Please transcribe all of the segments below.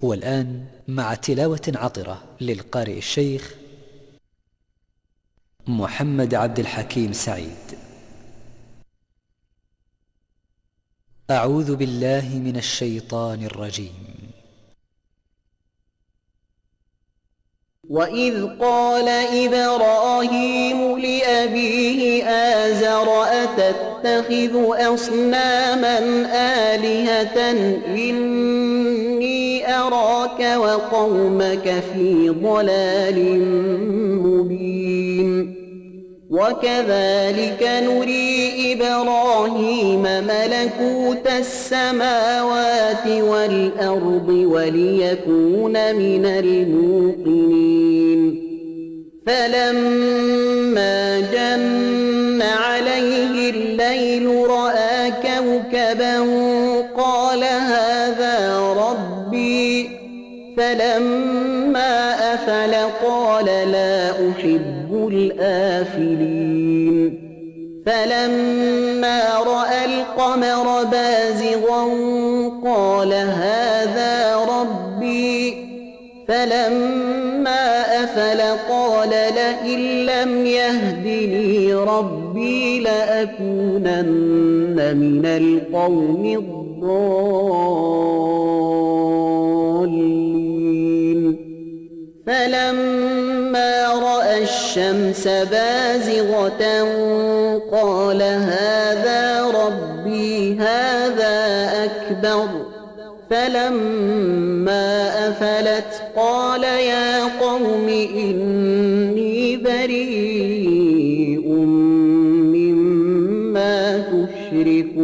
والآن مع تلاوة عطرة للقارئ الشيخ محمد عبد الحكيم سعيد. أعوذ بالله من الشيطان الرجيم. وإذ قال إبراهيم لأبيه آزر أتت أتخذ أصناما آلهة إني أراك وقومك في ضلال مبين. وكذلك نري إبراهيم ملكوت السماوات والأرض وليكون من الموقنين. فلما جن الليل رأى كوكبا قال هذا ربي فلما أفل قال لا أحب الآفلين فلما رأى القمر لتكونن من القوم الضالين فلما رأى الشمس بازغة قال هذا ربي هذا أكبر فلما أفلت قال يا قوم إن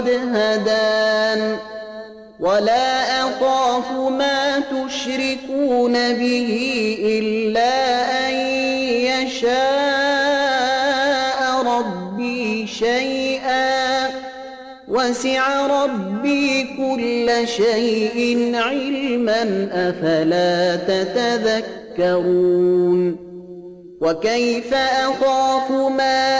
قد هدان. ولا أخاف ما تشركون به إلا أن يشاء ربي شيئا. وسع ربي كل شيء علما. أفلا تتذكرون؟ وكيف أخاف ما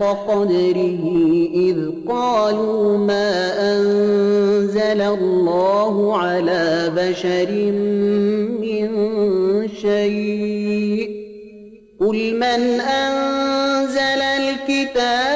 حق قدره إذ قالوا ما أنزل الله على بشر من شيء قل من أنزل الكتاب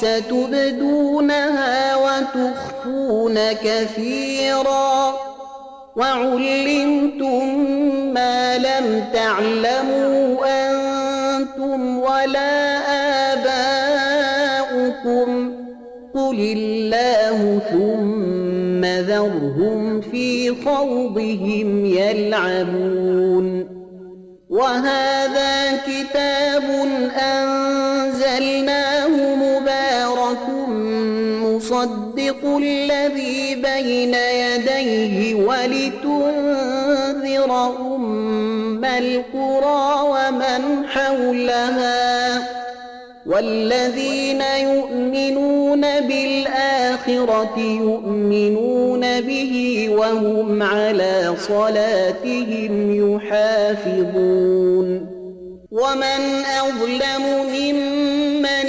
ستبدونها وتخفون كثيرا وعلمتم ما لم تعلموا أنتم ولا آباؤكم قل الله ثم ذرهم في خوضهم يلعبون وهذا كتاب أنزلنا يصدق الذي بين يديه ولتنذر أم القرى ومن حولها والذين يؤمنون بالآخرة يؤمنون به وهم على صلاتهم يحافظون ومن أظلم ممن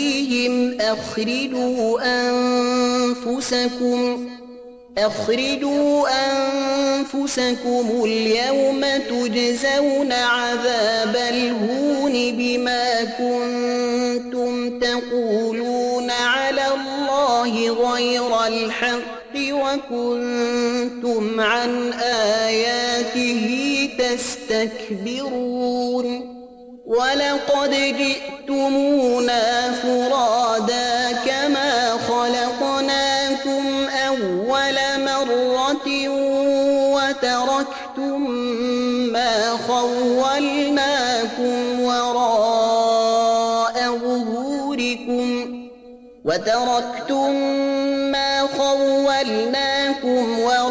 أخرجوا أنفسكم أخرجوا أنفسكم اليوم تجزون عذاب الهون بما كنتم تقولون على الله غير الحق وكنتم عن آياته تستكبرون ولقد جئتمونا فرادا أول مرة وتركتم ما خولناكم وراء ظهوركم وتركتم ما خولناكم وراء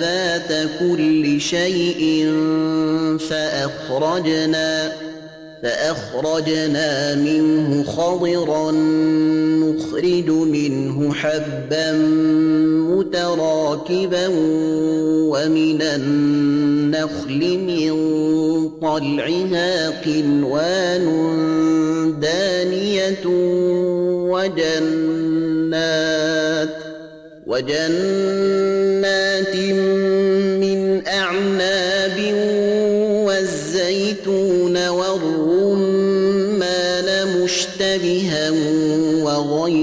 ذات كل شيء فأخرجنا فأخرجنا منه خضرا نخرج منه حبا متراكبا ومن النخل من طلعها قنوان دانية وجنات وجنات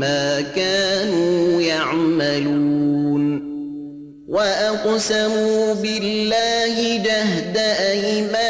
ما كانوا يعملون وأقسموا بالله جهد أيمانهم